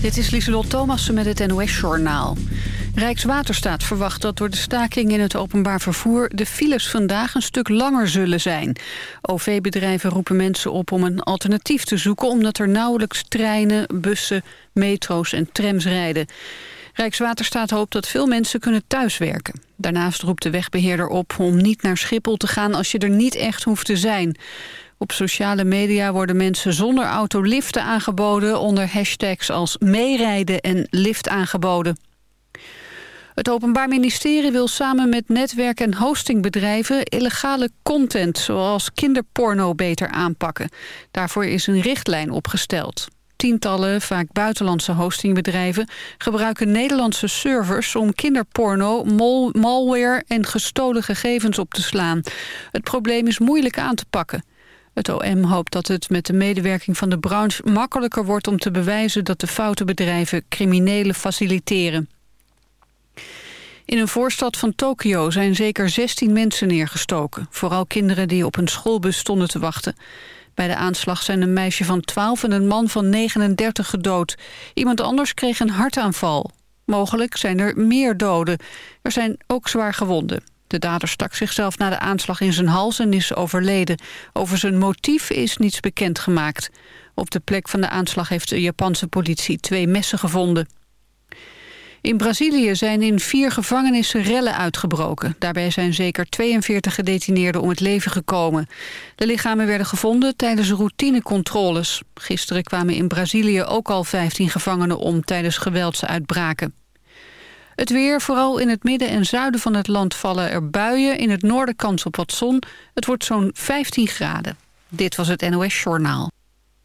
Dit is Lieselot Thomassen met het NOS-journaal. Rijkswaterstaat verwacht dat door de staking in het openbaar vervoer... de files vandaag een stuk langer zullen zijn. OV-bedrijven roepen mensen op om een alternatief te zoeken... omdat er nauwelijks treinen, bussen, metro's en trams rijden. Rijkswaterstaat hoopt dat veel mensen kunnen thuiswerken. Daarnaast roept de wegbeheerder op om niet naar Schiphol te gaan... als je er niet echt hoeft te zijn... Op sociale media worden mensen zonder auto liften aangeboden... onder hashtags als meerijden en lift aangeboden. Het Openbaar Ministerie wil samen met netwerk- en hostingbedrijven... illegale content, zoals kinderporno, beter aanpakken. Daarvoor is een richtlijn opgesteld. Tientallen, vaak buitenlandse hostingbedrijven... gebruiken Nederlandse servers om kinderporno, malware en gestolen gegevens op te slaan. Het probleem is moeilijk aan te pakken. Het OM hoopt dat het met de medewerking van de branche makkelijker wordt om te bewijzen dat de foute bedrijven criminelen faciliteren. In een voorstad van Tokio zijn zeker 16 mensen neergestoken. Vooral kinderen die op een schoolbus stonden te wachten. Bij de aanslag zijn een meisje van 12 en een man van 39 gedood. Iemand anders kreeg een hartaanval. Mogelijk zijn er meer doden. Er zijn ook zwaar gewonden. De dader stak zichzelf na de aanslag in zijn hals en is overleden. Over zijn motief is niets bekendgemaakt. Op de plek van de aanslag heeft de Japanse politie twee messen gevonden. In Brazilië zijn in vier gevangenissen rellen uitgebroken. Daarbij zijn zeker 42 gedetineerden om het leven gekomen. De lichamen werden gevonden tijdens routinecontroles. Gisteren kwamen in Brazilië ook al 15 gevangenen om tijdens geweldsuitbraken. Het weer, vooral in het midden en zuiden van het land vallen er buien. In het noorden kans op wat zon. Het wordt zo'n 15 graden. Dit was het NOS Journaal.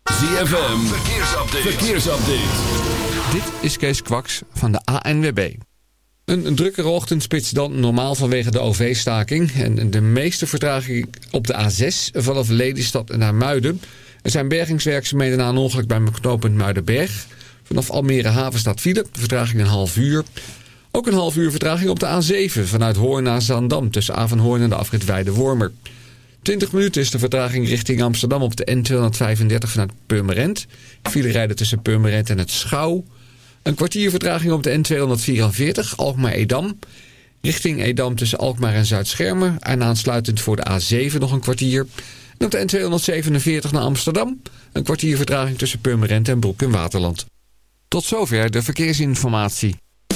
ZFM, verkeersupdate. verkeersupdate. Dit is Kees Kwaks van de ANWB. Een, drukkere ochtendspits dan normaal vanwege de OV-staking. En de meeste vertraging op de A6 vanaf Lelystad naar Muiden. Er zijn bergingswerkzaamheden na een ongeluk bij mijn knooppunt Muidenberg. Vanaf Almere haven staat file, vertraging een half uur. Ook een half uur vertraging op de A7 vanuit Hoorn naar Zaandam... tussen Avanhoorn en de afrit Weide-Wormer. 20 minuten is de vertraging richting Amsterdam op de N235 vanuit Purmerend. File rijden tussen Purmerend en het Schouw. Een kwartier vertraging op de N244 Alkmaar-Edam. Richting Edam tussen Alkmaar en Zuid-Schermer. En aansluitend voor de A7 nog een kwartier. En op de N247 naar Amsterdam. Een kwartier vertraging tussen Purmerend en Broek in Waterland. Tot zover de verkeersinformatie.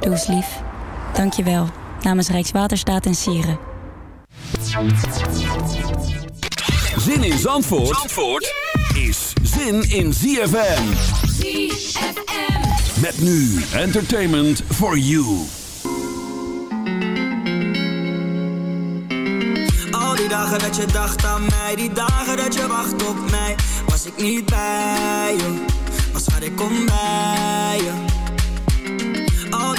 Doe eens lief. Dank je wel. Namens Rijkswaterstaat en Sieren. Zin in Zandvoort, Zandvoort is zin in ZFM. ZFM. Met nu entertainment for you. Al die dagen dat je dacht aan mij, die dagen dat je wacht op mij, was ik niet bij je. Maar schat, ik kom bij je.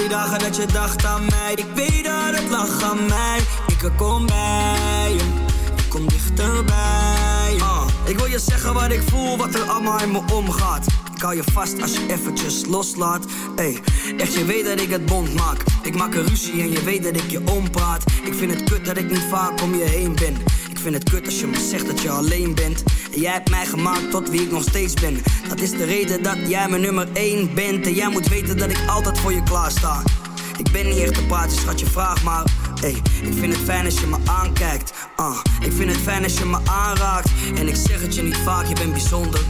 Die dagen dat je dacht aan mij, ik weet dat het lag aan mij. Ik kom bij je, ik kom dichterbij ik wil je zeggen wat ik voel, wat er allemaal in me omgaat. Ik hou je vast als je eventjes loslaat. Ey, echt je weet dat ik het bond maak. Ik maak een ruzie en je weet dat ik je ompraat. Ik vind het kut dat ik niet vaak om je heen ben. Ik vind het kut als je me zegt dat je alleen bent. En jij hebt mij gemaakt tot wie ik nog steeds ben. Dat is de reden dat jij mijn nummer 1 bent. En jij moet weten dat ik altijd voor je klaar sta. Ik ben niet echt een praatje, schat, je vraag maar. Ey, ik vind het fijn als je me aankijkt. Ah, ik vind het fijn als je me aanraakt. En ik zeg het je niet vaak, je bent bijzonder.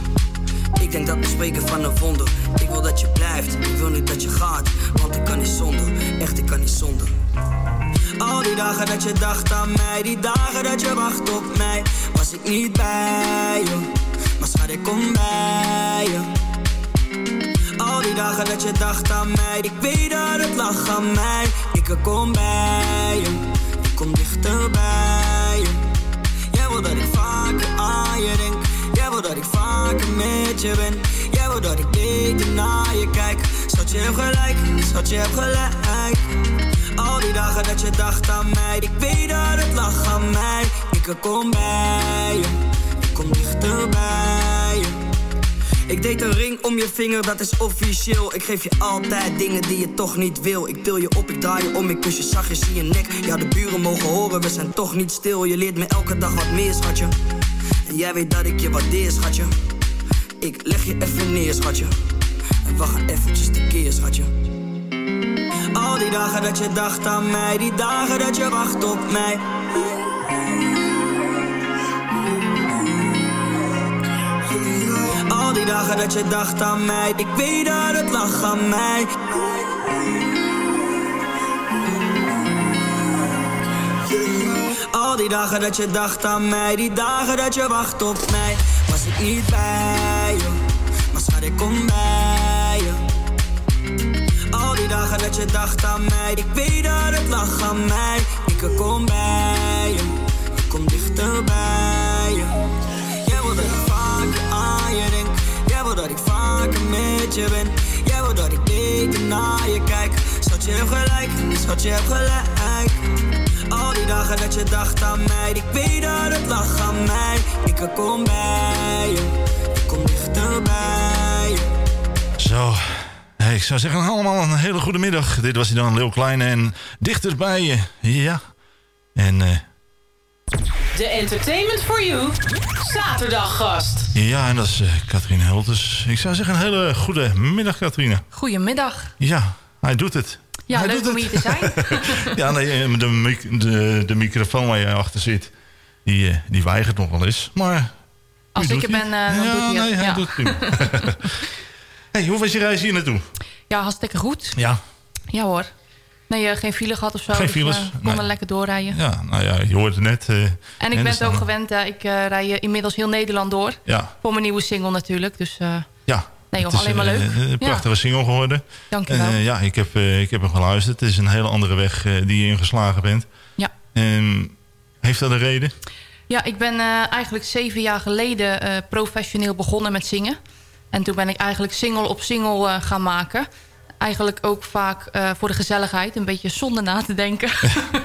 Ik denk dat we spreken van een wonder. Ik wil dat je blijft, ik wil niet dat je gaat. Want ik kan niet zonder, echt ik kan niet zonder. Al die dagen dat je dacht aan mij, die dagen dat je wacht op mij, was ik niet bij je. Maar schat, ik kom bij je. Al die dagen dat je dacht aan mij, ik weet dat het lag aan mij. Ik kom bij je, ik kom dichterbij. Jij wil dat ik vaker aan je denk. Jij wil dat ik vaker met je ben. Jij wil dat ik beter naar je kijk. Schat, je gelijk, schat, je hebt gelijk. Al die dagen dat je dacht aan mij, ik weet dat het lag aan mij. Ik kom bij je, ik kom dichterbij. Ik deed een ring om je vinger, dat is officieel. Ik geef je altijd dingen die je toch niet wil. Ik til je op, ik draai je om, ik kus je zachtjes in je nek. Ja, de buren mogen horen, we zijn toch niet stil. Je leert me elke dag wat meer, schatje. En jij weet dat ik je waardeer, schatje. Ik leg je even neer, schatje. En gaan eventjes tekeer, schatje. Al die dagen dat je dacht aan mij, die dagen dat je wacht op mij. Dagen dat je dacht aan mij, ik weet dat het lag aan mij. Al die dagen dat je dacht aan mij, die dagen dat je wacht op mij, was ik niet bij je. Maar schat, ik kom bij je. Al die dagen dat je dacht aan mij, ik weet dat het lag aan mij. Je ben. Jij wil dat ik beter naar je kijk. Schat, je hebt gelijk, schat, je hebt gelijk. Al die dagen dat je dacht aan mij, ik weet dat het lag aan mij. Ik kom bij je, ik kom dichterbij je. Zo, hey, ik zou zeggen allemaal een hele goede middag. Dit was hij dan, Leeuw Kleine en dichterbij je. Ja, en... eh, De Entertainment for You zaterdaggast. ja, en dat is eh Katrien Helters. Ik zou zeggen een hele goede middag, Katrine. Goedemiddag. Ja, hij doet het. Ja, Hij leuk doet om het. hier te zijn. ja, nee, eh, de, mic- de, de microfoon waar jij achter zit, die, eh, die weigert nog wel eens. Maar Als ik er ben, dan ja, doet hij het. nee, hij Ja. doet het hey, hoe was je reis hier naartoe? Ja, hartstikke goed. Ja, Ja hoor. Nee, eh, geen file gehad of zo. Geen dus, files? Nee. konden lekker doorrijden. ja, nou ja, je hoort het net. eh, En ik ben het ook gewend. ik rij inmiddels heel Nederland door. Ja, Voor mijn nieuwe single natuurlijk. Dus ja. nee joh, Het is, alleen maar leuk. Een prachtige single geworden. Dankjewel. Eh, ja, ik heb, ik heb hem geluisterd. Het is een hele andere weg die je ingeslagen bent. Ja. Heeft dat een reden? Ja, ik ben eigenlijk zeven jaar geleden professioneel begonnen met zingen. En toen ben ik eigenlijk single op single gaan maken. Eigenlijk ook vaak eh, voor de gezelligheid, een beetje zonder na te denken.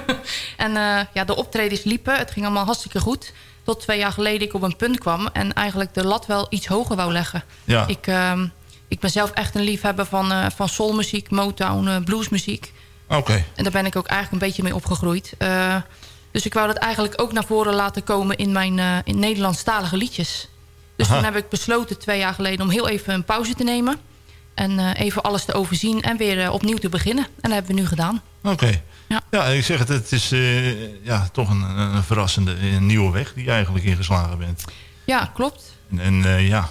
en eh, ja, de optredens liepen, het ging allemaal hartstikke goed. Tot twee jaar geleden ik op een punt kwam en eigenlijk de lat wel iets hoger wou leggen. Ja. Ik, ehm, ik ben zelf echt een liefhebber van, eh, van soulmuziek, Motown, bluesmuziek. Oké. En daar ben ik ook eigenlijk een beetje mee opgegroeid. Dus ik wou dat eigenlijk ook naar voren laten komen in mijn in Nederlandstalige liedjes. Dus Aha. toen heb ik besloten twee jaar geleden om heel even een pauze te nemen. En eh, even alles te overzien en weer eh, opnieuw te beginnen. En dat hebben we nu gedaan. Oké. Ja. Ja, ik zeg het, het is eh, ja, toch een, een verrassende een nieuwe weg die je eigenlijk ingeslagen bent. Ja, klopt. En, en ja,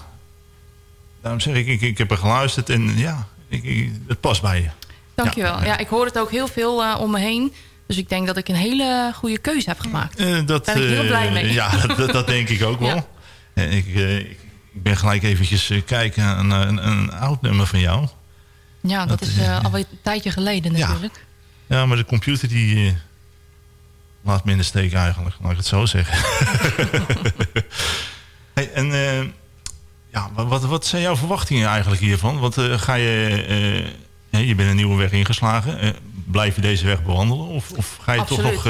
daarom zeg ik, ik, ik heb er geluisterd en ja, ik, ik- het past bij je. Dankjewel. Ja, ik hoor het ook heel veel om me heen. Dus ik denk dat ik een hele goede keuze heb gemaakt. Dat, Daar ben ik heel blij mee. Ja, dat, dat denk ik ook wel. Ja. Ik, ik, ik ben gelijk eventjes eh, kijken aan een, een, oud nummer van jou. Ja, dat, is uh, alweer een tijdje geleden natuurlijk. Ja, ja maar de computer die laat me in de steek eigenlijk, laat ik het zo zeggen. hey, en ja, wat, wat zijn jouw verwachtingen eigenlijk hiervan? Want ga je, je bent een nieuwe weg ingeslagen blijf je deze weg bewandelen? Of, of ga je toch nog...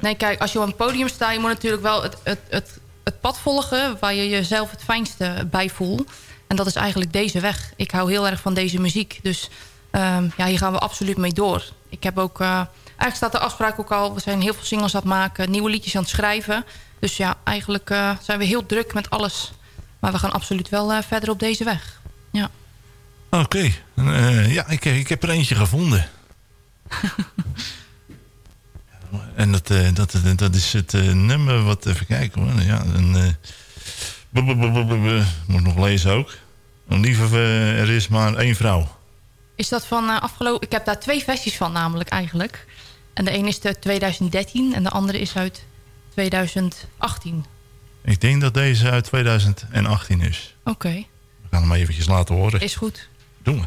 Nee, kijk, als je op een podium staat... je moet natuurlijk wel het, het, het, het pad volgen... waar je jezelf het fijnste bij voelt. En dat is eigenlijk deze weg. Ik hou heel erg van deze muziek. Dus um, ja, hier gaan we absoluut mee door. Ik heb ook... Uh, eigenlijk staat de afspraak ook al... we zijn heel veel singles aan het maken... nieuwe liedjes aan het schrijven. Dus ja, eigenlijk uh, zijn we heel druk met alles. Maar we gaan absoluut wel verder op deze weg. Ja. Oké. ja, ik, ik heb er eentje gevonden. en dat, uh, dat, dat is het uh, nummer wat... Even kijken hoor. Ja, een, moet nog lezen ook. Lieve, er is maar één vrouw. Is dat van afgelopen... Ik heb daar twee versies van namelijk eigenlijk. En de een is uit 2013 en de andere is uit 2018. Ik denk dat deze uit 2018 is. Oké. We gaan hem eventjes laten horen. Is goed. Doen we.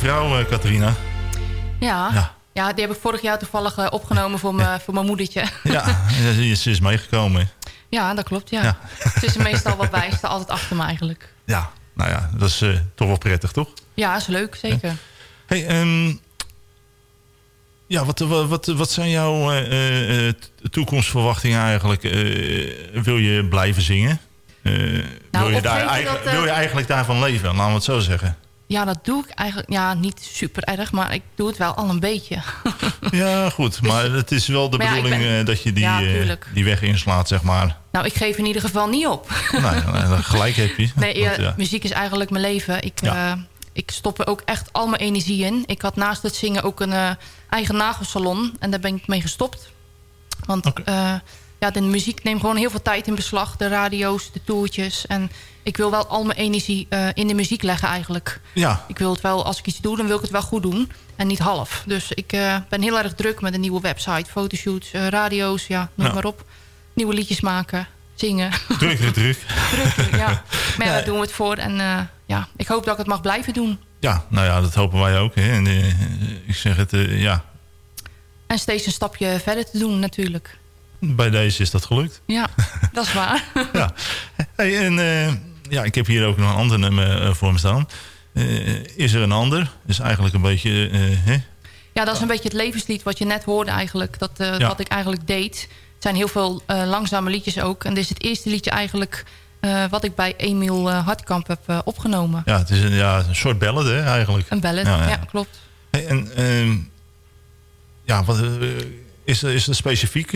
Vrouw, uh, Catharina. Ja. ja. Ja, die heb ik vorig jaar toevallig uh, opgenomen voor, me, voor mijn moedertje. Ja, ze is meegekomen. Ja, dat klopt, ja. ja. Ze is meestal wat bij, staat altijd achter me eigenlijk. Ja, nou ja, dat is uh, toch wel prettig, toch? Ja, is leuk, zeker. Hey, um, ja, wat, wat, wat zijn jouw uh, toekomstverwachtingen eigenlijk? wil je blijven zingen? Nou, wil, je daar, eigenlijk, wil je eigenlijk daarvan leven, laten we het zo zeggen? Ja, dat doe ik eigenlijk ja, niet super erg, maar ik doe het wel al een beetje. ja, goed. Maar het is wel de bedoeling dat je die, ja, die weg inslaat, zeg maar. Nou, ik geef in ieder geval niet op. nee, gelijk heb je. Nee, ja, muziek is eigenlijk mijn leven. Ik, uh, ik stop er ook echt al mijn energie in. Ik had naast het zingen ook een uh, eigen nagelsalon. En daar ben ik mee gestopt. Want okay. ja, de muziek neemt gewoon heel veel tijd in beslag. De radio's, de toertjes. En ik wil wel al mijn energie uh, in de muziek leggen eigenlijk. Ja. Ik wil het wel, als ik iets doe, dan wil ik het wel goed doen. En niet half. Dus ik uh, ben heel erg druk met een nieuwe website. Fotoshoots, uh, radio's, ja, noem ja. maar op. Nieuwe liedjes maken, zingen. Druk, druk, druk. druk, ja. Maar ja, daar doen we het voor. En ja, ik hoop dat ik het mag blijven doen. Ja, nou ja, dat hopen wij ook. Hè. En, ik zeg het, ja. En steeds een stapje verder te doen natuurlijk. Bij deze is dat gelukt. Ja, dat is waar. ja. Hey, en ja, ik heb hier ook nog een ander nummer uh, voor me staan. Uh, is er een ander? Is eigenlijk een beetje... Hè? Ja, dat is een beetje het levenslied wat je net hoorde eigenlijk. Dat, ja. Wat ik eigenlijk deed. Het zijn heel veel langzame liedjes ook. En dit is het eerste liedje eigenlijk... wat ik bij Emiel Hartkamp heb opgenomen. Ja, het is een, ja, een soort ballad hè, eigenlijk. Een ballad, ja, ja. klopt. Hey, en ehm, ja, wat, is, is er specifiek...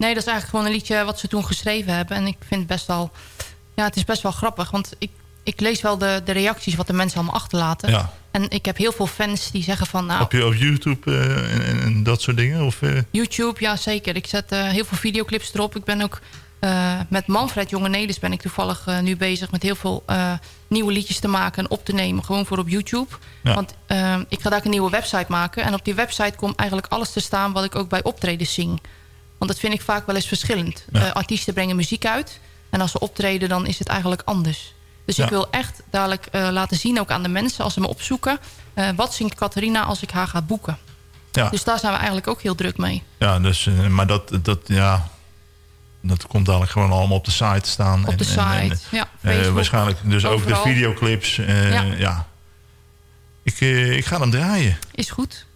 Nee, dat is eigenlijk gewoon een liedje wat ze toen geschreven hebben. En ik vind het best wel... Ja, het is best wel grappig. Want ik, ik lees wel de, de reacties wat de mensen allemaal achterlaten. Ja. En ik heb heel veel fans die zeggen van... Nou, op, je, op YouTube uh, en, en, dat soort dingen? Of, uh... YouTube, ja zeker. Ik zet uh, heel veel videoclips erop. Ik ben ook met Manfred Jonge Nelis ben ik toevallig nu bezig... met heel veel nieuwe liedjes te maken en op te nemen. Gewoon voor op YouTube. Ja. Want ik ga daar een nieuwe website maken. En op die website komt eigenlijk alles te staan... wat ik ook bij optredens zing. Want dat vind ik vaak wel eens verschillend. Ja. Artiesten brengen muziek uit. En als ze optreden, dan is het eigenlijk anders. Dus ja. ik wil echt dadelijk uh, laten zien, ook aan de mensen... als ze me opzoeken... Uh, wat zingt Catharina als ik haar ga boeken. Ja. Dus daar zijn we eigenlijk ook heel druk mee. Ja, dus, maar dat, dat, ja, dat komt dadelijk gewoon allemaal op de site staan. Op de site, en, en, ja. Facebook, waarschijnlijk dus overal. ook de videoclips. ja. ja. Ik, ik ga hem draaien. Is goed.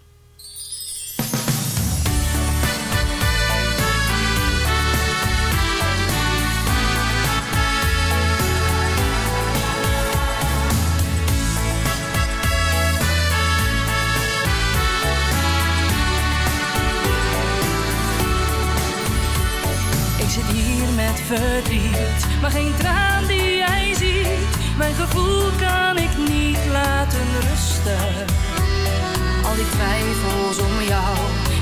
Verdriet, maar geen traan die jij ziet. Mijn gevoel kan ik niet laten rusten. Al die twijfels om jou,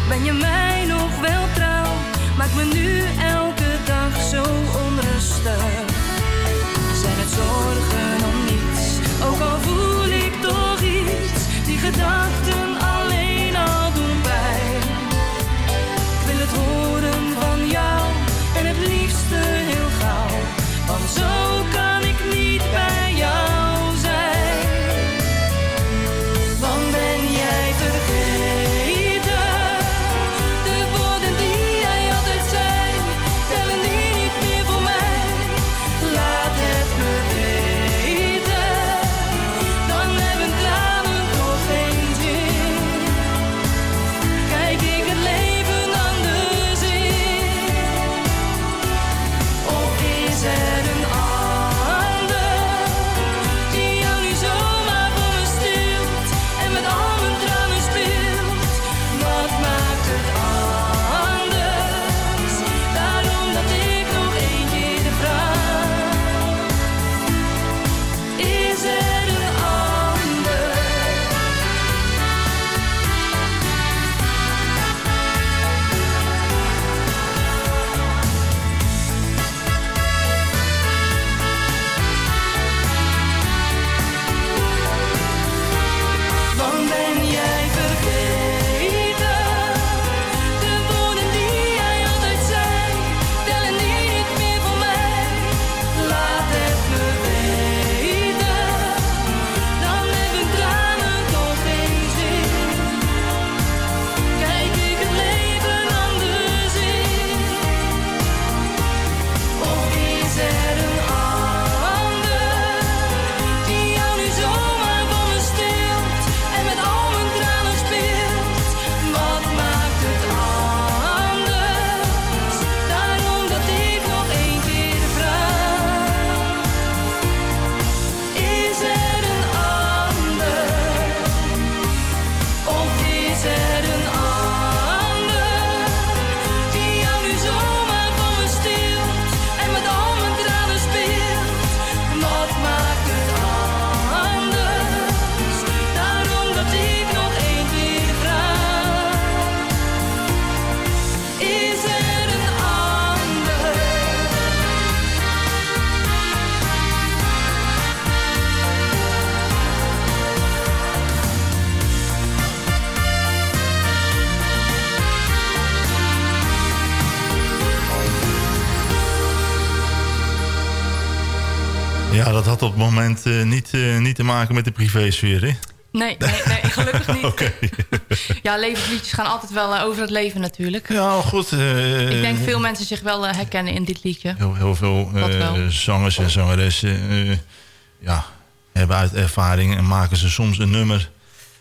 ben je mij nog wel trouw? Maak me nu elke dag zo onrustig. Zijn het zorgen om niets, ook al voel ik toch iets, die gedachten moment uh, niet, uh, niet te maken met de privésfeer, hè? Nee, nee, nee gelukkig niet. okay. ja, levensliedjes gaan altijd wel uh, over het leven natuurlijk. Ja, goed. Ik denk veel mensen zich wel herkennen in dit liedje. Heel, heel veel zangers en zangeressen ja, hebben uit ervaring en maken ze soms een nummer.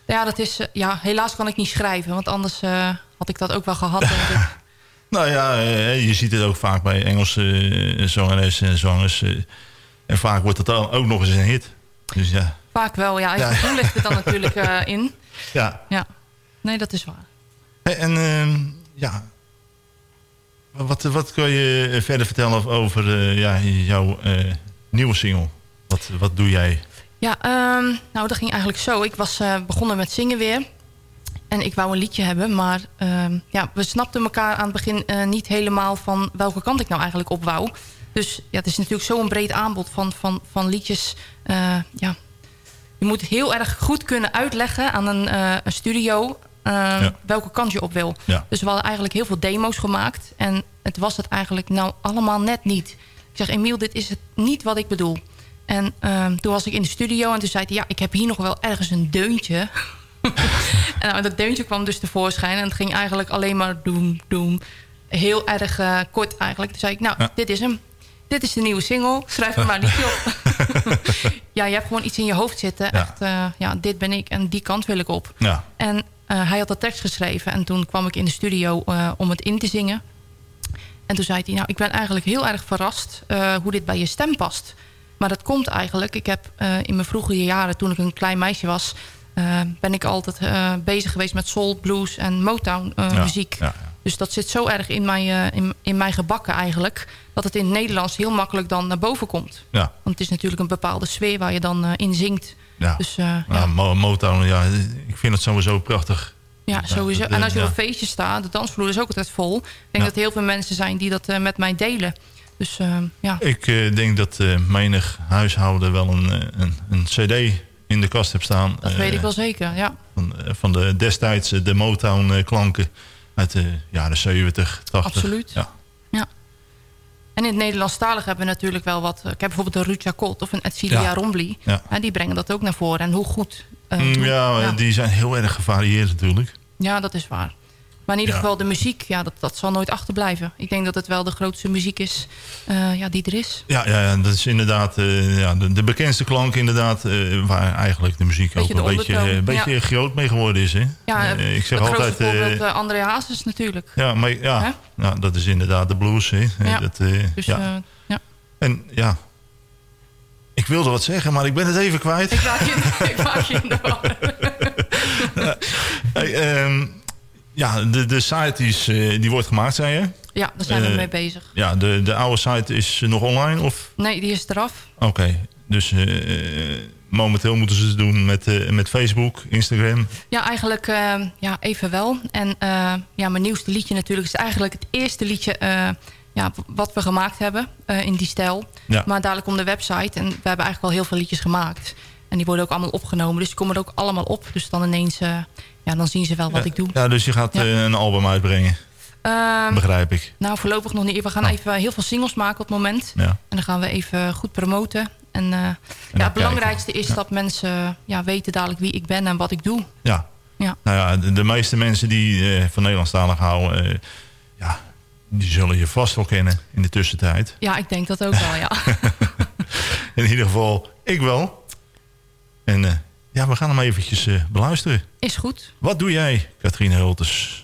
Ja, dat is, ja helaas kan ik niet schrijven, want anders had ik dat ook wel gehad. Denk ik. nou ja, je ziet het ook vaak bij Engelse zangeressen en zangers en vaak wordt het dan ook nog eens een hit. Dus ja. Vaak wel, ja. ja. Hoe ligt het dan natuurlijk uh, in. Ja. ja. Nee, dat is waar. Hey, en uh, ja, wat, wat kun je verder vertellen over uh, ja, jouw uh, nieuwe single? Wat, wat doe jij? Ja, um, nou dat ging eigenlijk zo. Ik was begonnen met zingen weer. En ik wou een liedje hebben, maar uh, ja, we snapten elkaar aan het begin niet helemaal van welke kant ik nou eigenlijk op wou. Dus ja, het is natuurlijk zo'n breed aanbod van, van, van liedjes. Uh, ja. Je moet heel erg goed kunnen uitleggen aan een, uh, een studio... Uh, welke kant je op wil. Ja. Dus we hadden eigenlijk heel veel demo's gemaakt. En het was het eigenlijk nou allemaal net niet. Ik zeg, Emiel, dit is het niet wat ik bedoel. En toen was ik in de studio en toen zei hij... ja, ik heb hier nog wel ergens een deuntje. en nou, dat deuntje kwam dus tevoorschijn. En het ging eigenlijk alleen maar doem, doem. Heel erg kort eigenlijk. Toen zei ik, nou, dit is hem dit is de nieuwe single, schrijf er maar niet op. ja, je hebt gewoon iets in je hoofd zitten. Ja. Echt, uh, ja, dit ben ik en die kant wil ik op. Ja. En uh, hij had dat tekst geschreven. En toen kwam ik in de studio uh, om het in te zingen. En toen zei hij, nou, ik ben eigenlijk heel erg verrast hoe dit bij je stem past. Maar dat komt eigenlijk, ik heb in mijn vroegere jaren, toen ik een klein meisje was... ben ik altijd bezig geweest met soul, blues en Motown muziek. Ja, dus dat zit zo erg in mijn, uh, in, in mijn gebakken eigenlijk... dat het in het Nederlands heel makkelijk dan naar boven komt. Ja. Want het is natuurlijk een bepaalde sfeer waar je dan uh, in zingt. Ja. Dus, uh, ja. ja. Motown, ja, ik vind het sowieso prachtig. Ja, sowieso. En als je op een feestje staat, de dansvloer is ook altijd vol. Ik denk dat er heel veel mensen zijn die dat met mij delen. Dus, ja. Ik denk dat menig huishouden wel een, een, een cd in de kast heeft staan. Dat weet ik wel zeker, ja. Van, van de destijds de Motown klanken uit de jaren 70, 80. Absoluut. Ja. ja. En in het Nederlandstalig hebben we natuurlijk wel wat... Ik heb bijvoorbeeld een Ruud Jacot of een Edcilia ja. Rombly. Ja. die brengen dat ook naar voren. En hoe goed... Uh, ja, ja, die zijn heel erg gevarieerd natuurlijk. Ja, dat is waar. Maar in ieder geval de muziek, ja, dat, dat zal nooit achterblijven. Ik denk dat het wel de grootste muziek is uh, ja, die er is. Ja, ja, ja dat is inderdaad uh, ja, de, de, bekendste klank inderdaad... Uh, waar eigenlijk de muziek beetje ook een beetje, een beetje ja. groot mee geworden is. Hè? Ja, ik zeg altijd... bijvoorbeeld André Hazes natuurlijk. Ja, maar ja, ja, dat is inderdaad de blues. Hè? Ja. Dat, dus, ja. ja. En ja... Ik wilde wat zeggen, maar ik ben het even kwijt. Ik maak je, ik maak je in de war. hey, um, ja, de, de site is, uh, die wordt gemaakt, zei je? Ja, daar zijn we uh, mee bezig. Ja, de, de oude site is nog online? Of? Nee, die is eraf. Oké, okay. dus uh, momenteel moeten ze het doen met, met Facebook, Instagram? Ja, eigenlijk ja, even wel. En ja, mijn nieuwste liedje natuurlijk is eigenlijk het eerste liedje... ja, wat we gemaakt hebben in die stijl. Ja. Maar dadelijk om de website. En we hebben eigenlijk al heel veel liedjes gemaakt. En die worden ook allemaal opgenomen. Dus die komen er ook allemaal op. Dus dan ineens ja, dan zien ze wel wat ja, ik doe. Ja, dus je gaat ja. uh, een album uitbrengen? Um, Begrijp ik. Nou, voorlopig nog niet. We gaan oh. even heel veel singles maken op het moment. Ja. En dan gaan we even goed promoten. En, uh, en ja, het belangrijkste is dat mensen ja, weten dadelijk wie ik ben en wat ik doe. Ja. ja. Nou ja, de, de meeste mensen die uh, van Nederlandstalig houden... ja, die zullen je vast wel kennen in de tussentijd. Ja, ik denk dat ook wel, ja. in ieder geval, ik wel. En ja, we gaan hem eventjes uh, beluisteren. Is goed. Wat doe jij, Katrien Hultes?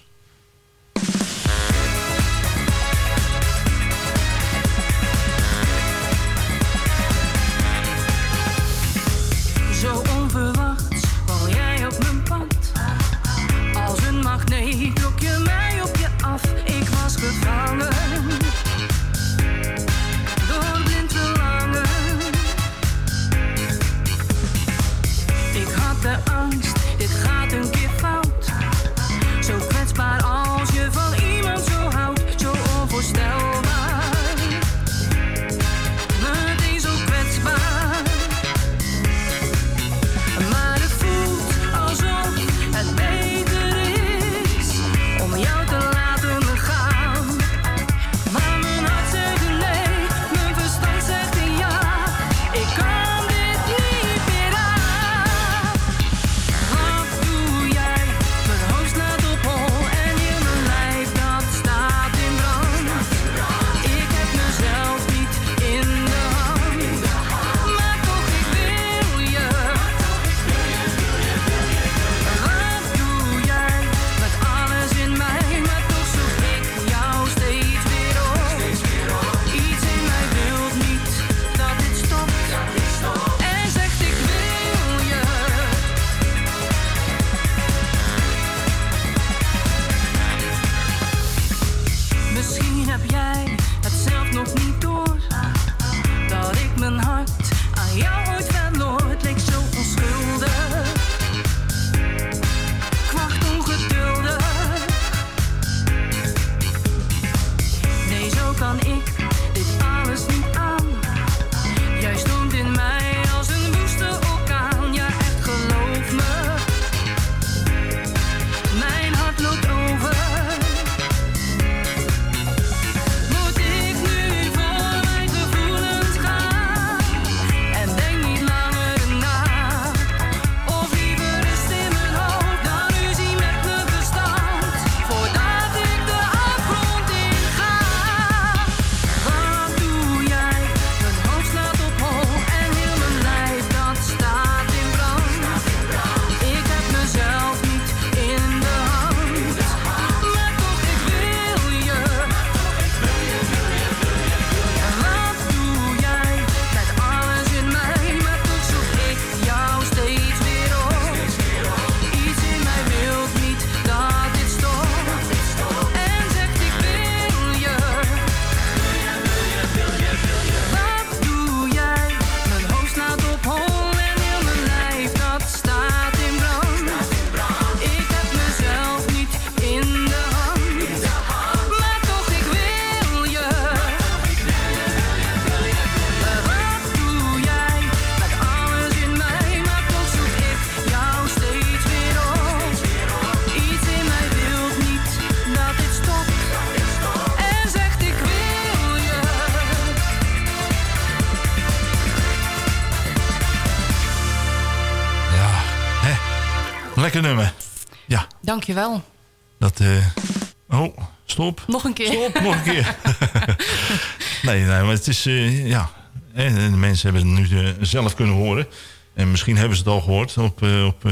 Dankjewel. Dat, uh, oh, stop. Nog een keer. Stop, nog een keer. nee, nee, maar het is, uh, ja... de mensen hebben het nu zelf kunnen horen. En misschien hebben ze het al gehoord. Op, op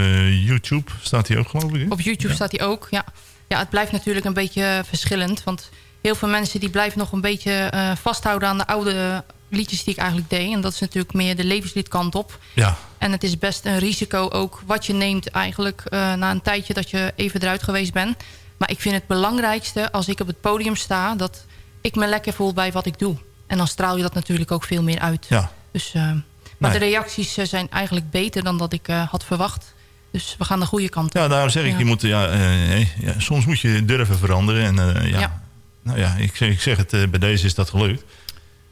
YouTube staat hij ook, geloof ik. Hè? Op YouTube staat hij ook, ja. Ja, het blijft natuurlijk een beetje verschillend. Want heel veel mensen die blijven nog een beetje vasthouden aan de oude liedjes die ik eigenlijk deed. En dat is natuurlijk meer de levensliedkant op. Ja. En het is best een risico ook wat je neemt eigenlijk uh, na een tijdje dat je even eruit geweest bent. Maar ik vind het belangrijkste als ik op het podium sta... dat ik me lekker voel bij wat ik doe. En dan straal je dat natuurlijk ook veel meer uit. Ja. Dus, uh, maar de reacties uh, zijn eigenlijk beter dan dat ik had verwacht. Dus we gaan de goede kant op. Ja, daarom zeg ik, ja. je moet, ja, ja, soms moet je durven veranderen. En ja, ja. Nou ja, ik, ik zeg het, bij deze is dat gelukt.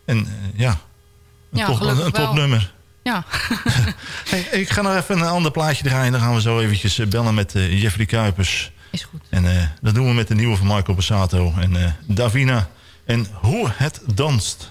En uh, ja, een, ja, top, een, topnummer. Ja. hey, ik ga nog even een ander plaatje draaien. Dan gaan we zo eventjes bellen met uh, Jeffrey Kuipers. Is goed. En uh, dat doen we met de nieuwe van Michael Passato en Davina. En hoe het danst.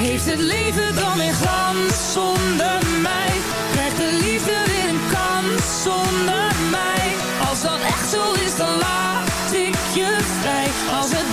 Heeft het leven dan weer glans zonder mij? Krijgt de liefde weer een kans zonder mij? Als dat echt zo is, dan laat ik je vrij. Als het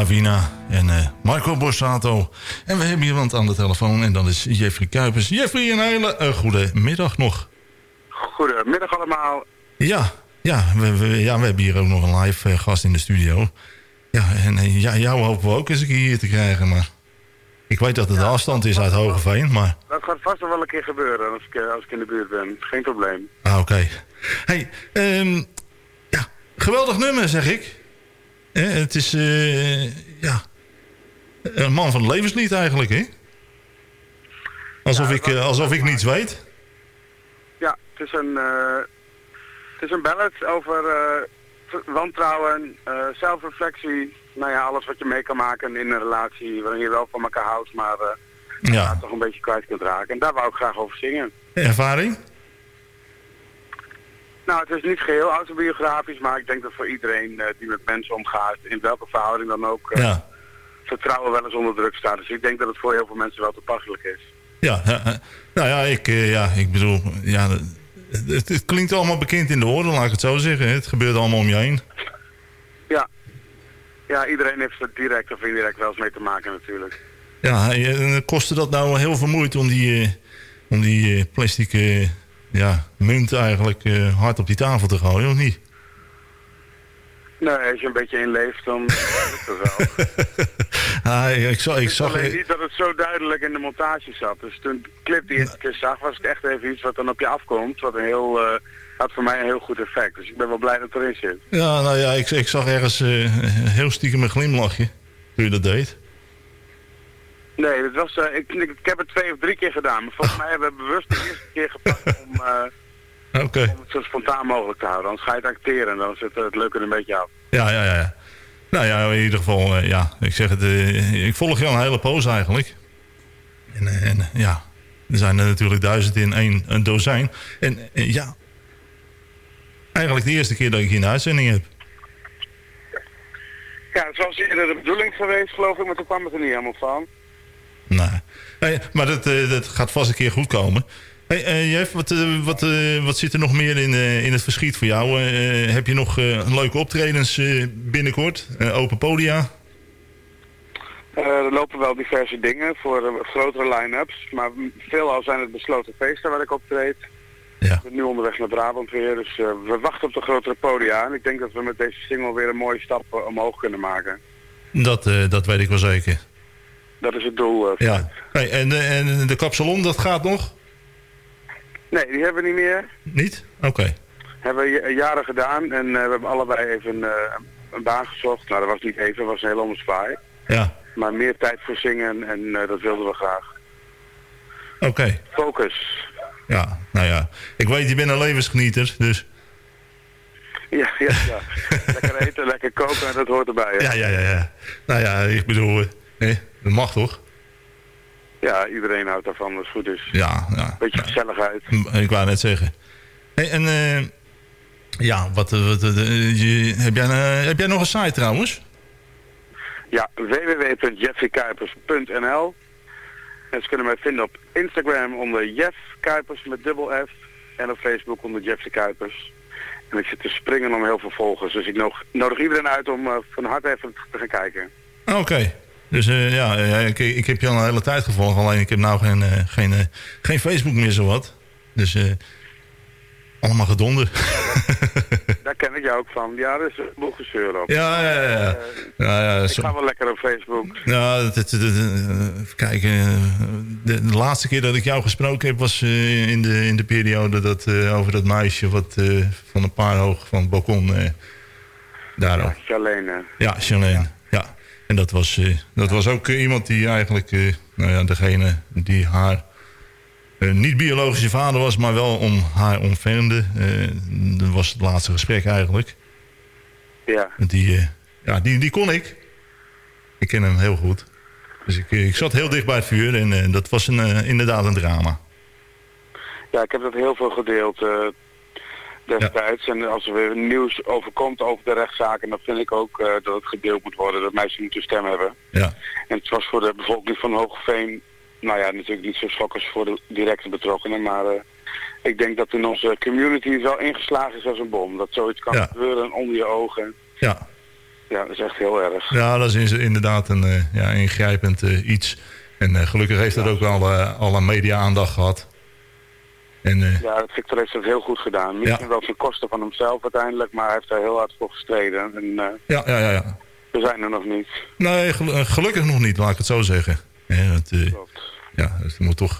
Davina en uh, Marco Borsato. En we hebben iemand aan de telefoon en dat is Jeffrey Kuipers. Jeffrey, een hele uh, goede middag nog. Goedemiddag allemaal. Ja, ja we, we, ja, we hebben hier ook nog een live uh, gast in de studio. Ja, en ja, jou hopen we ook eens een keer hier te krijgen, maar... Ik weet dat het ja, afstand is uit Hogeveen, maar... Dat gaat vast wel een keer gebeuren als ik, als ik in de buurt ben. Geen probleem. Ah, oké. Okay. Hey, um, ja, geweldig nummer, zeg ik. Eh, het is, uh, ja, een man van het levenslied eigenlijk, hè? Alsof, ja, ik, uh, alsof ik niets weet. Ja, het is een, het is een ballad over wantrouwen, zelfreflectie. Nou ja, alles wat je mee kan maken in een relatie waarin je wel van elkaar houdt, maar ja. toch een beetje kwijt kunt raken. En daar wou ik graag over zingen. Ervaring? Nou, het is niet geheel autobiografisch, maar ik denk dat voor iedereen uh, die met mensen omgaat, in welke verhouding dan ook, uh, ja. vertrouwen wel eens onder druk staat. Dus ik denk dat het voor heel veel mensen wel toepasselijk is. Ja, nou ja ik, uh, ja, ik bedoel, ja, het, het, klinkt allemaal bekend in de oren, laat ik het zo zeggen. Het gebeurt allemaal om je heen. Ja, ja iedereen heeft er direct of indirect wel eens mee te maken natuurlijk. Ja, en kostte dat nou heel veel moeite om die, om die plastic ja, munt eigenlijk uh, hard op die tafel te gooien, of niet? Nee, als je een beetje inleeft, dan het wel. ah, ik, zag, ik zag... alleen niet dat het zo duidelijk in de montage zat. Dus toen de clip die ik zag, was het echt even iets wat dan op je afkomt. Wat een heel, uh, had voor mij een heel goed effect. Dus ik ben wel blij dat het erin zit. Ja, nou ja, ik, ik zag ergens uh, heel stiekem een glimlachje toen je dat deed. Nee, dat was, uh, ik, ik, heb het twee of drie keer gedaan. Maar volgens mij hebben we bewust de eerste keer gepakt om, uh, okay. om het zo spontaan mogelijk te houden. Anders ga je het acteren en dan zit het leuke er een beetje af. Ja, ja, ja. Nou ja, in ieder geval, uh, ja, ik zeg het, ik volg je al een hele poos eigenlijk. En, en ja, er zijn er natuurlijk duizend in één een dozijn. En ja, eigenlijk de eerste keer dat ik hier een uitzending heb. Ja, het was eerder de bedoeling geweest, geloof ik, maar toen kwam het er niet helemaal van. Nee. Hey, maar dat, uh, dat gaat vast een keer goed komen. Hey, uh, Jeff, wat, uh, wat, wat zit er nog meer in, in het verschiet voor jou? heb je nog leuke optredens binnenkort? open podia? er lopen wel diverse dingen voor grotere line-ups. Maar veelal zijn het besloten feesten waar ik optreed. Ja. Ik ben nu onderweg naar Brabant weer. Dus we wachten op de grotere podia. En ik denk dat we met deze single weer een mooie stap omhoog kunnen maken. Dat, dat weet ik wel zeker. Dat is het doel. Uh, ja. Hey, en, de, en de kapsalon, dat gaat nog? Nee, die hebben we niet meer. Niet? Oké. Hebben we jaren gedaan en uh, we hebben allebei even een baan gezocht. Nou, dat was niet even, dat was een heel ommezwaai. Ja. Maar meer tijd voor zingen en dat wilden we graag. Oké. Focus. Ja, nou ja. Ik weet, je bent een levensgenieter, dus... Ja, ja, ja. lekker eten, lekker koken, dat hoort erbij. Hè? Ja, ja, ja, ja. Nou ja, ik bedoel... Nee, dat mag toch? Ja, iedereen houdt daarvan, als het goed is. Ja, ja. Beetje gezelligheid. Ik wou net zeggen. Hey, en uh, ja, wat, wat uh, je, heb, jij, uh, heb jij nog een site trouwens? Ja, www.jeffreykuipers.nl En ze kunnen mij vinden op Instagram onder Jeff Kuipers met dubbel F. En op Facebook onder Jeffrey Kuipers. En ik zit te springen om heel veel volgers. Dus ik nodig, nodig iedereen uit om van harte even te gaan kijken. Oké. Okay. Dus uh, ja, ik, ik, heb je al een hele tijd gevolgd. Alleen ik heb nou geen, uh, geen, uh, geen Facebook meer zowat. Dus allemaal gedonder. Daar ken ik jou ook van. Ja, er is een boel gezeur op. Ja, ja, ja. ja, ja ik ga wel lekker op Facebook. Ja, even kijken. De, de, laatste keer dat ik jou gesproken heb was in, de, in de periode dat, over dat meisje wat van een paar hoog van het balkon daarop. Ja, Charlene. Ja, Charlene. Ja. En dat was, uh, dat was ook uh, iemand die eigenlijk, uh, nou ja, degene die haar niet biologische vader was, maar wel om haar ontfermde. dat was het laatste gesprek eigenlijk. Ja. Die, ja, die, die kon ik. Ik ken hem heel goed. Dus ik, ik zat heel dicht bij het vuur en dat was een, inderdaad een drama. Ja, ik heb dat heel veel gedeeld destijds. Ja. En als er weer nieuws overkomt over de rechtszaken, dan vind ik ook uh, dat het gedeeld moet worden, dat mensen moeten stem hebben. Ja. En het was voor de bevolking van Hoogeveen, nou ja, natuurlijk niet zo schokkend voor de directe betrokkenen, maar uh, ik denk dat in onze community wel ingeslagen is als een bom. Dat zoiets kan ja. gebeuren onder je ogen. Ja. Ja, dat is echt heel erg. Ja, dat is inderdaad een uh, ja, ingrijpend iets. En gelukkig heeft het ook al, al een media-aandacht gehad. En, ja, Victor heeft het heel goed gedaan. Misschien ja. wel ten koste van hemzelf uiteindelijk, maar hij heeft daar heel hard voor gestreden. En, ja, ja, ja, ja. We zijn er nog niet. Nee, gelukkig nog niet, laat ik het zo zeggen. Ja, het, ja, het moet toch,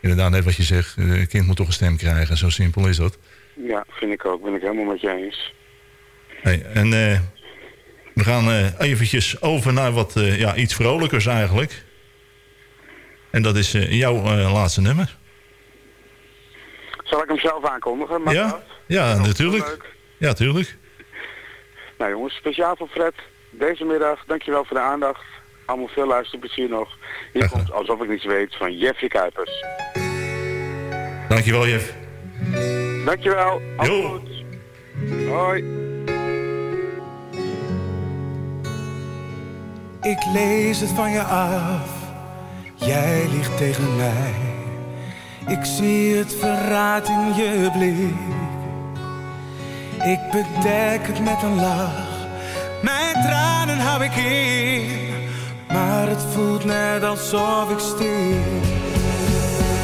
inderdaad, net wat je zegt, een kind moet toch een stem krijgen. Zo simpel is dat. Ja, vind ik ook. Ben ik helemaal met je eens. Hey, en we gaan uh, eventjes over naar wat uh, ja, iets vrolijkers eigenlijk. En dat is uh, jouw laatste nummer. Zal ik hem zelf aankondigen? Mag ja, ja natuurlijk. Ja, natuurlijk. Nou jongens, speciaal voor Fred. Deze middag, dankjewel voor de aandacht. Allemaal veel luisterplezier nog. Hier Echt, komt, alsof ik niets weet, van Jeffrey Kuipers. Dankjewel, Jeff. Dankjewel. Jo. Goed. Hoi. Ik lees het van je af, jij ligt tegen mij. Ik zie het verraad in je blik. Ik bedek het met een lach, mijn tranen hou ik in. Maar het voelt net alsof ik stil.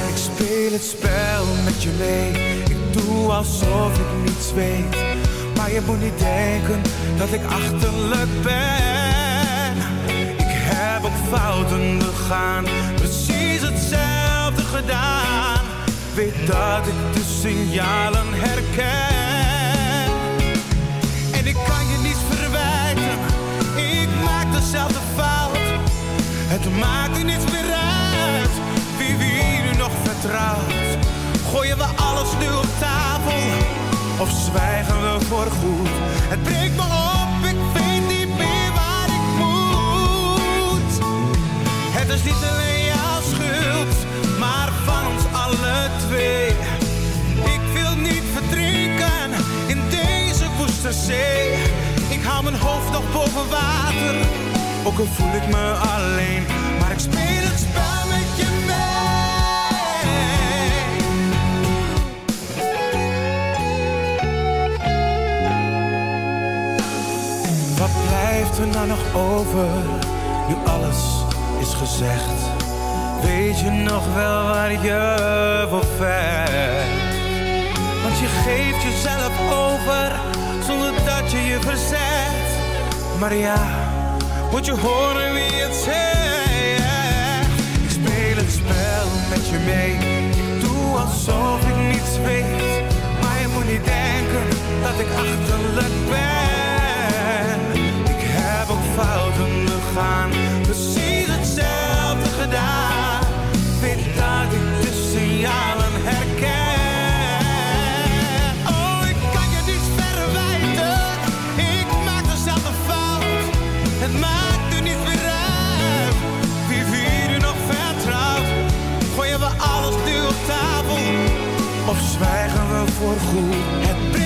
Ik speel het spel met je mee, ik doe alsof ik niets weet. Maar je moet niet denken dat ik achterlijk ben heb ook fouten begaan, precies hetzelfde gedaan. Weet dat ik de signalen herken. En ik kan je niets verwijten, ik maak dezelfde fout. Het maakt er niets meer uit, wie wie nu nog vertrouwt. Gooien we alles nu op tafel, of zwijgen we voor goed? Het breekt me op, ik weet niet Het is niet alleen Ik wil niet verdrinken in deze woeste zee. Ik hou mijn hoofd nog boven water, ook al voel ik me alleen. Maar ik speel het spel met je mee. Wat blijft er nou nog over, nu alles is gezegd. Weet je nog wel waar je voor vecht? Want je geeft jezelf over zonder dat je je verzet. Maar ja, moet je horen wie het zegt. Ik speel het spel met je mee. Ik doe alsof ik niets weet. Maar je moet niet denken dat ik achterlijk ben. Ik heb ook fouten begaan. Voor goed.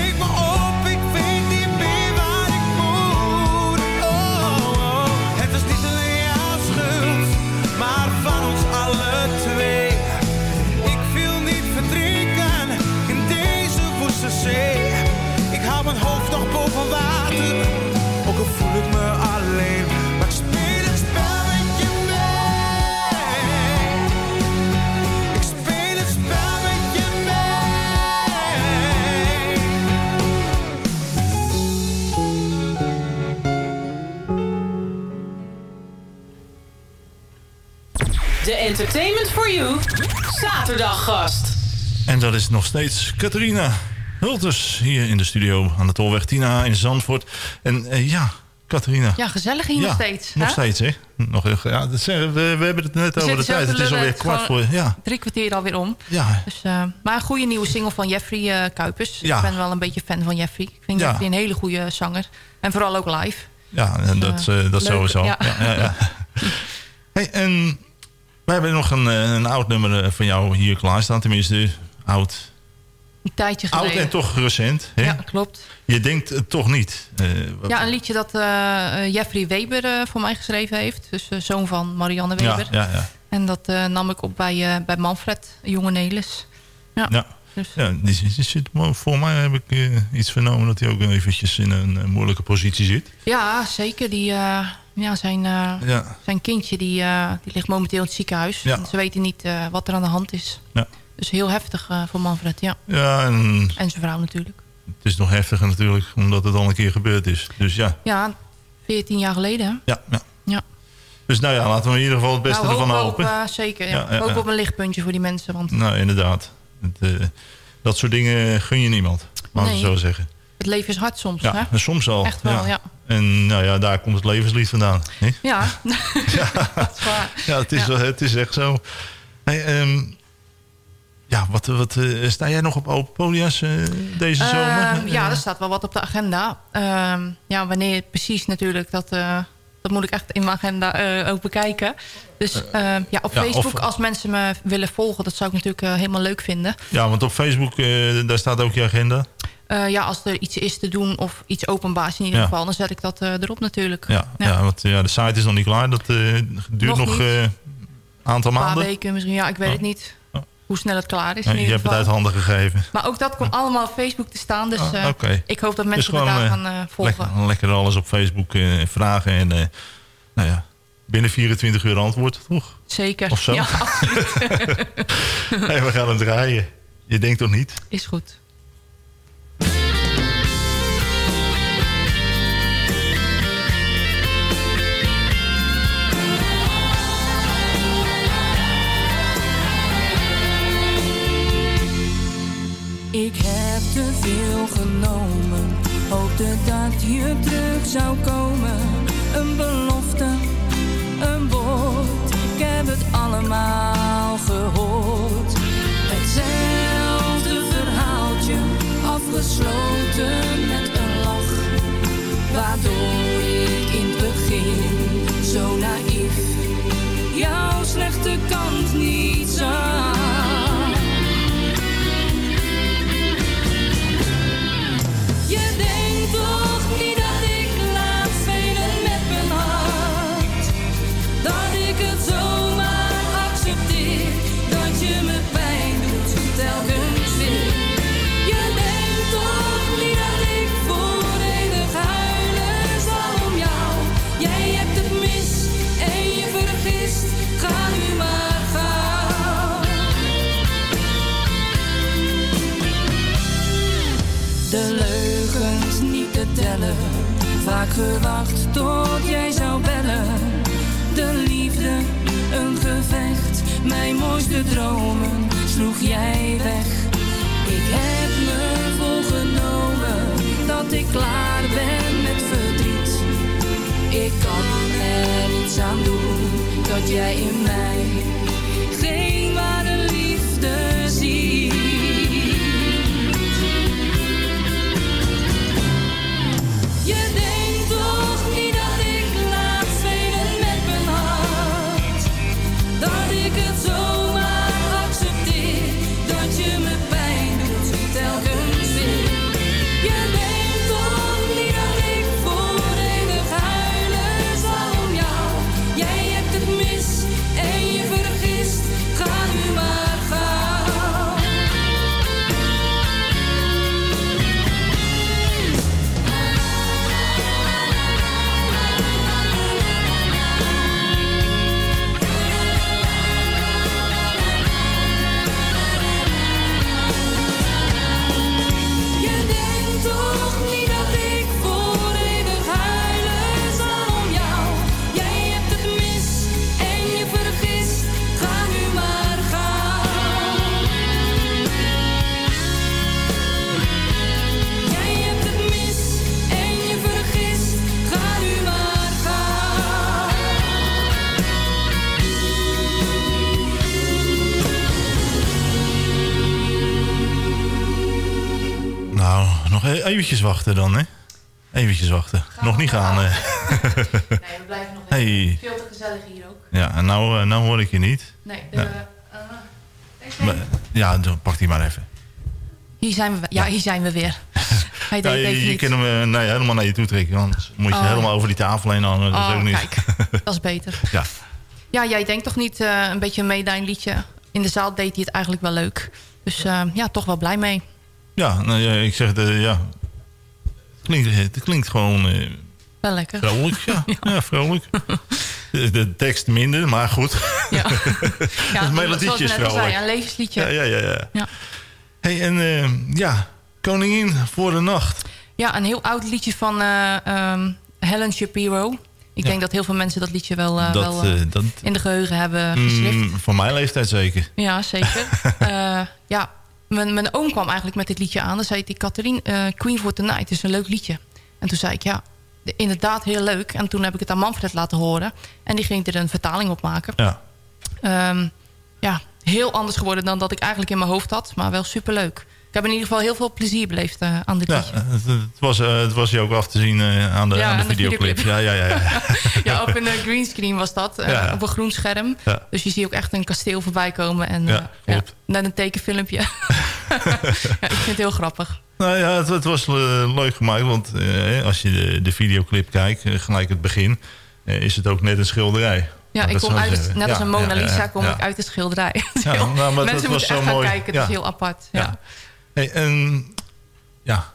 De Entertainment for You zaterdaggast. En dat is nog steeds Catharina Hulters hier in de studio aan de Tolweg Tina in Zandvoort. En uh, ja, Catharina. Ja, gezellig hier nog steeds. Nog steeds, hè? Nog, ja, dat zeggen, we, we hebben het net over de tijd. Het is alweer kwart voor... Ja. Drie kwartier alweer om. Ja. Dus, uh, maar een goede nieuwe single van Jeffrey uh, Kuipers. Ja. Ik ben wel een beetje fan van Jeffrey. Ik vind ja. Jeffrey een hele goede zanger. En vooral ook live. Ja, en dat, dat sowieso. Ja. Ja, ja, hey, en we hebben nog een, een oud nummer van jou hier klaarstaan. Tenminste, oud. Een tijdje geleden. Oud en toch recent. Hè? Ja, klopt. Je denkt het toch niet. Uh, ja, een liedje dat uh, Jeffrey Weber uh, voor mij geschreven heeft. Dus zoon van Marianne Weber. Ja, ja, ja. En dat nam ik op bij, bij Manfred, jonge Nelis. Ja. ja. Dus. Ja, zit, voor mij heb ik eh, iets vernomen dat hij ook eventjes in een, eh, moeilijke positie zit. Ja, zeker. Die, eh, ja, zijn, eh, Ja. zijn kindje die, eh, die ligt momenteel in het ziekenhuis. Ja. En ze weten niet eh, wat er aan de hand is. Ja. Dus heel heftig voor Manfred, ja. Ja, en En zijn vrouw natuurlijk. het is nog heftiger natuurlijk, omdat het al een keer gebeurd is. Dus ja, Ja, 14 jaar geleden. hè? ja, ja. Ja. Dus nou ja, laten we in ieder geval het beste nou, ervan hopen. Op, zeker, ja. Hoop op een lichtpuntje voor die mensen. Want Nou, inderdaad. Het, dat soort dingen gun je niemand, laten we Nee. zo zeggen. Het leven is hard soms, Ja, hè? soms al. Echt wel, ja. En nou ja, daar komt het levenslied vandaan. Ja, dat is waar. Ja, het is, Ja. wel- het is echt zo. Hey, ehm, ja, wat, wat, eh, sta jij nog op open podia's eh, deze Ehm, zomer? ja, er staat wel wat op de agenda. Ehm, ja, wanneer precies natuurlijk, dat, eh, dat moet ik echt in mijn agenda ook bekijken. Dus ja, op ja, of- Facebook, als mensen me willen volgen, dat zou ik natuurlijk helemaal leuk vinden. Ja, want op Facebook, daar staat ook je agenda. Eh, ja, als er iets is te doen of iets openbaars in ieder Ja. geval, dan zet ik dat eh, erop natuurlijk. Ja, ja. want ja, de site is nog niet klaar. Dat eh, duurt Nog een aantal Een paar maanden. weken misschien, ja, ik weet Oh. het niet. Hoe snel het klaar is je ieder hebt het geval. uit handen gegeven. Maar ook dat komt allemaal op Facebook te staan. Dus Ah, ik hoop dat Dus mensen me gewoon, daar gaan volgen. Lekker, lekker alles op Facebook vragen. En nou ja, binnen 24 uur antwoord, toch? Zeker. Of zo? Ja, absoluut. hey, we gaan hem draaien. Je denkt toch niet? is goed. Te veel genomen, hoopte dat je terug zou komen. Een belofte, een woord, ik heb het allemaal gehoord. Hetzelfde verhaaltje, afgesloten met een lach. Waardoor ik in het begin zo naïef jouw slechte kant niet zag. Je denkt vaak gewacht tot jij zou bellen. De liefde, een gevecht, mijn mooiste dromen sloeg jij weg. Ik heb me voorgenomen dat ik klaar ben met verdriet. Ik kan er niets aan doen dat jij in mij eventjes wachten dan, hè? Eventjes wachten. nog niet gaan. hè? Nee, we blijven nog Hey. even. Veel te gezellig hier ook. Ja, en nou, eh, nou hoor ik je niet. Nee, de, Ja. eh, Maar- Ja, dan pak die maar even. hier, zijn we, ja, hier zijn we weer. Hij Ja, je, je kan hem eh, nee, helemaal naar je toe trekken. Want moet je Oh. helemaal over die tafel heen hangen. Dat is Oh, ook niet. kijk, dat is beter. Ja. Ja, jij denkt toch niet eh, een beetje een meedijn liedje? In de zaal deed hij het eigenlijk wel leuk. Dus uh, ja, toch wel blij mee. Ja, nou, ja ik zeg, uh, ja, klinkt, het klinkt gewoon... Uh, wel lekker. Vrolijk, ja. ja. ja vrolijk. De, de, tekst minder, maar goed. Ja, ja het melodietje is vrolijk. Zei, een levensliedje. Ja, ja, ja. ja. ja. hey, en ja, Koningin voor de Nacht. Ja, een heel oud liedje van um, Helen Shapiro. Ik denk dat heel veel mensen dat liedje wel, uh, dat, wel uh, dat, in de geheugen hebben geslipt. Mm, voor mijn leeftijd zeker. Ja, zeker. uh, ja, mijn, mijn oom kwam eigenlijk met dit liedje aan. Dan zei hij, Catherine, Queen for the Night is een leuk liedje. En toen zei ik, ja, inderdaad heel leuk. En toen heb ik het aan Manfred laten horen. En die ging er een vertaling op maken. Ja. Um, ja, heel anders geworden dan dat ik eigenlijk in mijn hoofd had. Maar wel superleuk. Ik heb in ieder geval heel veel plezier beleefd uh, aan dit ja. Het, het, was, uh, het was je ook af te zien uh, aan de, ja, aan de, videoclip. Ja, ja, ja, ja. ja, op een greenscreen was dat. Ja. Op een groen scherm. Dus je ziet ook echt een kasteel voorbij komen. En, ja, net een tekenfilmpje. ik vind het heel grappig. Nou ja, het, het was leuk gemaakt. Want als je de, de videoclip kijkt, gelijk het begin... is het ook net een schilderij. Ja, ik kom uit, net als een Mona Lisa kom ik uit de schilderij. Nou, maar Mensen dat was moeten zo echt mooi. gaan kijken, het is heel apart. ja. Hey, en ja,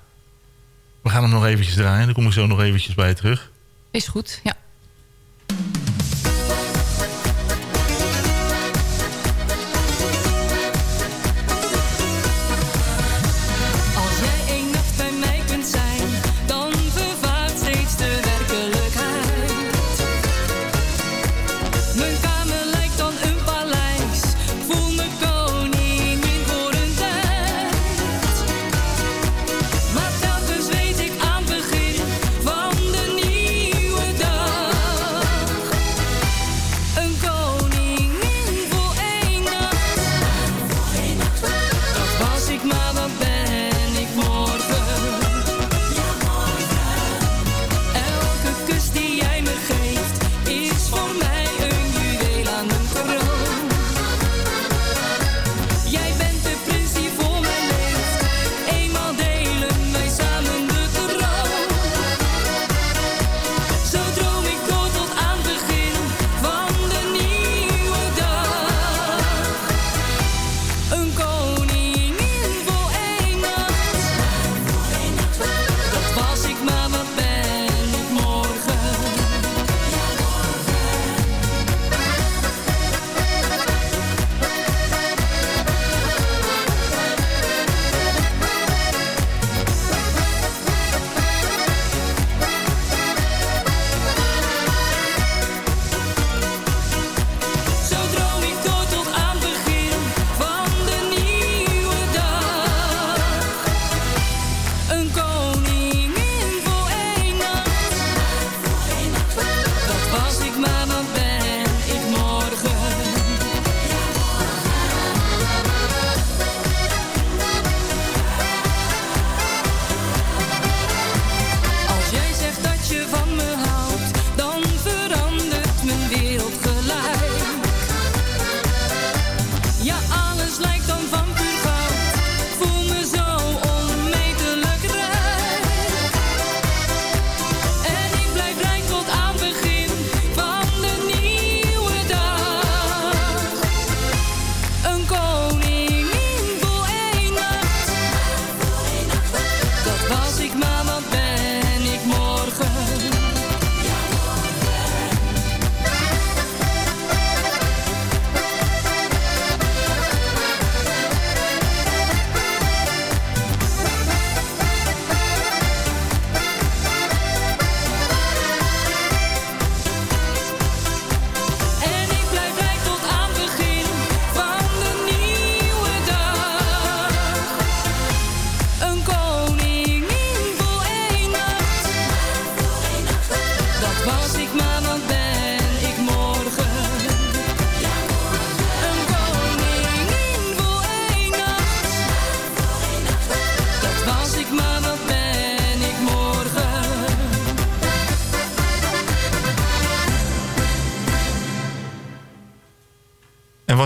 we gaan hem nog eventjes draaien. Dan kom ik zo nog eventjes bij terug. Is goed, ja.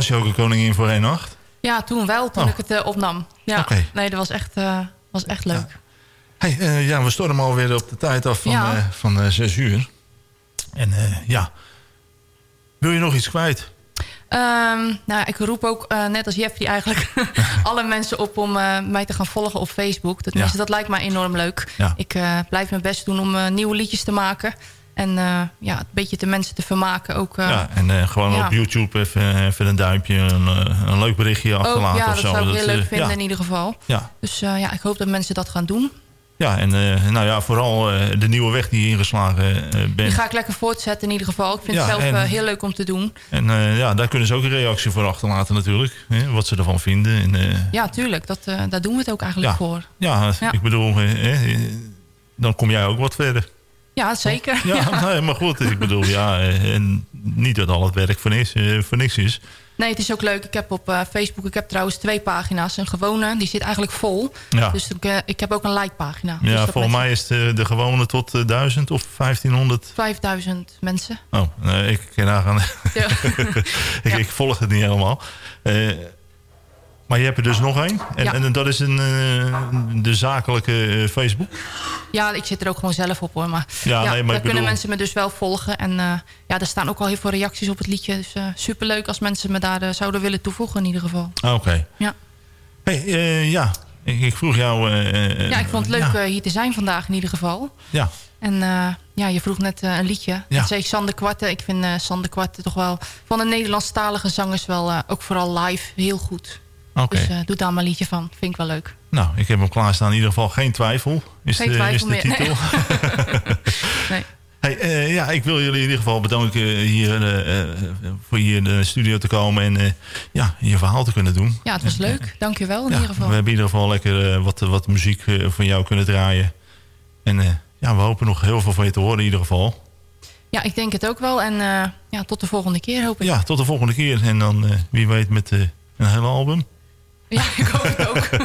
Was je ook een koningin voor één nacht? Ja, toen wel, toen Oh. ik het eh, opnam. Ja, Oké. nee, dat was echt, eh, was echt leuk. Hey, eh, ja, we stormen alweer op de tijd af van, Ja. van zes uur. En ja, wil je nog iets kwijt? Ehm, nou, ik roep ook, net als Jeffrey eigenlijk, alle mensen op om mij te gaan volgen op Facebook. Dat, Ja. dat lijkt mij enorm leuk. Ik blijf mijn best doen om nieuwe liedjes te maken. En eh, ja, een beetje de mensen te vermaken ook. eh, ja, en eh, gewoon ja. op YouTube even, even een duimpje, een, een leuk berichtje ook, achterlaten ja, of dat zo. zou ik heel leuk vinden ja. in ieder geval. Ja. Dus ja, ik hoop dat mensen dat gaan doen. Ja, en nou ja, vooral de nieuwe weg die je ingeslagen eh, Die bent. ga ik lekker voortzetten in ieder geval. Ik vind het zelf en- heel leuk om te doen. En ja, daar kunnen ze ook een reactie voor achterlaten natuurlijk. Hè, wat ze ervan vinden. En, Ja, tuurlijk. Dat, daar doen we het ook eigenlijk voor. ja, ik bedoel, dan kom jij ook wat verder. Ja, zeker. Ja, Nee, maar goed, ik bedoel, ja, en niet dat al het werk voor niks, eh, voor niks is. Nee, het is ook leuk. Ik heb op eh, Facebook, ik heb trouwens twee pagina's. Een gewone, die zit eigenlijk vol. Ja. Dus ik, eh, ik heb ook een like-pagina. Dus Ja, dat volgens mij is de, de gewone tot eh, 1000 of 1500. 5000 mensen. Oh, nee, ik ken nagaan. Ja. ik, ik volg het niet helemaal. Maar je hebt er dus nog één. En, Ja. en dat is een, eh, de zakelijke eh, Facebook. Ja, ik zit er ook gewoon zelf op hoor. Maar, Ja, nee, maar daar kunnen mensen me dus wel volgen. En eh, ja, er staan ook al heel veel reacties op het liedje. Dus superleuk als mensen me daar zouden willen toevoegen in ieder geval. Ah, Oké. Ja. Hey, ja, ik, vroeg jou... ja, ik vond het leuk ja, hier te zijn vandaag in ieder geval. Ja, En ja, je vroeg net een liedje. Ja. Dat zei ik Sander Kwarte. Ik vind Sander Kwarte toch wel van de Nederlandstalige zangers wel ook vooral live heel goed. Oké. Dus eh, doe daar maar een liedje van. Vind ik wel leuk. nou, ik heb hem klaarstaan. In ieder geval geen twijfel. Is Geen de, twijfel is de meer. titel. Nee. Hey, eh, ja, ik wil jullie in ieder geval bedanken hier, eh, eh, voor hier in de studio te komen en ja, je verhaal te kunnen doen. Ja, het was leuk. Dank je wel in Ja, ieder geval. we hebben in ieder geval lekker wat, wat muziek van jou kunnen draaien. En ja, we hopen nog heel veel van je te horen in ieder geval. Ja, ik denk het ook wel. En ja, tot de volgende keer hoop ik. Ja, tot de volgende keer. En dan wie weet met een hele album. Ja, ik hoop het ook.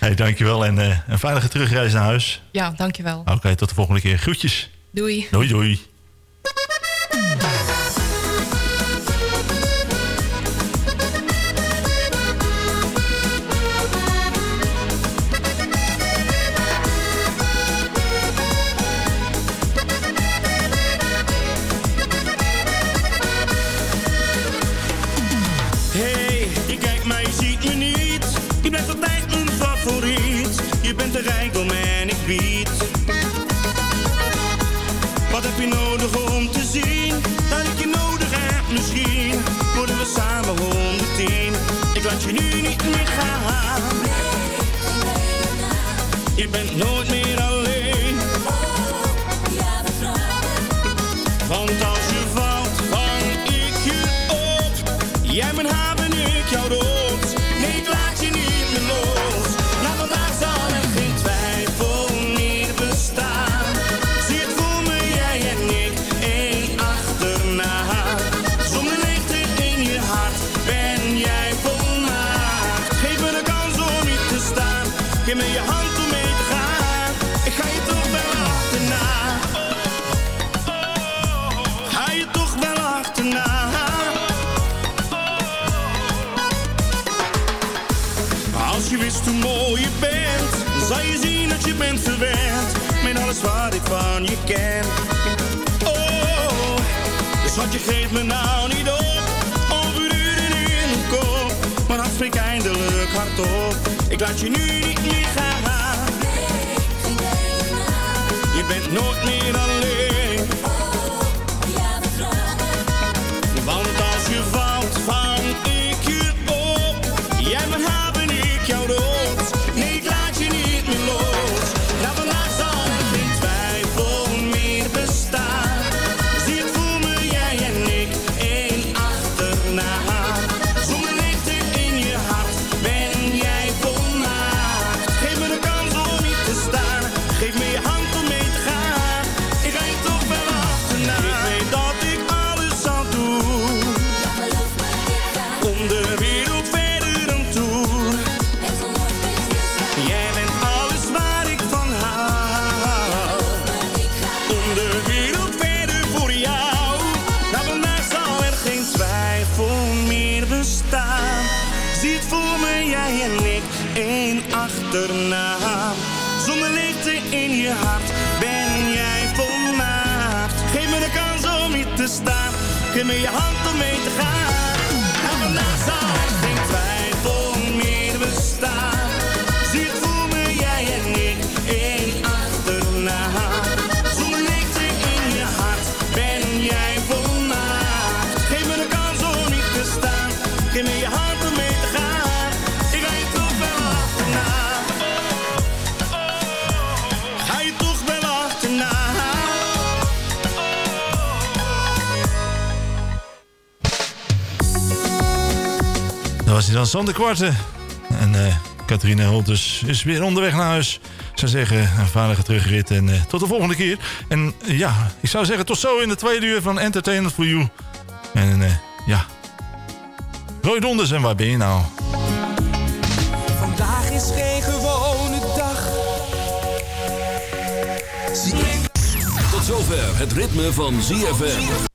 Hey, dankjewel en eh, een veilige terugreis naar huis. ja, dankjewel. Oké, tot de volgende keer. Groetjes. Doei. Doei doei. Geeft me nou niet op, overuren in mijn kop. Mijn hart spreekt eindelijk hardop, ik laat je nu niet meer gaan. Je bent nooit meer alleen. Was Sander Kwarten. En eh Catharina Holtes is weer onderweg naar huis. Ik zou zeggen, een veilige terugrit en eh, tot de volgende keer. En eh, ja, ik zou zeggen tot zo in de tweede uur van Entertainment for You. En eh, ja, Roy Donders en waar ben je nou? Vandaag is geen gewone dag. Tot zover het ritme van ZFM.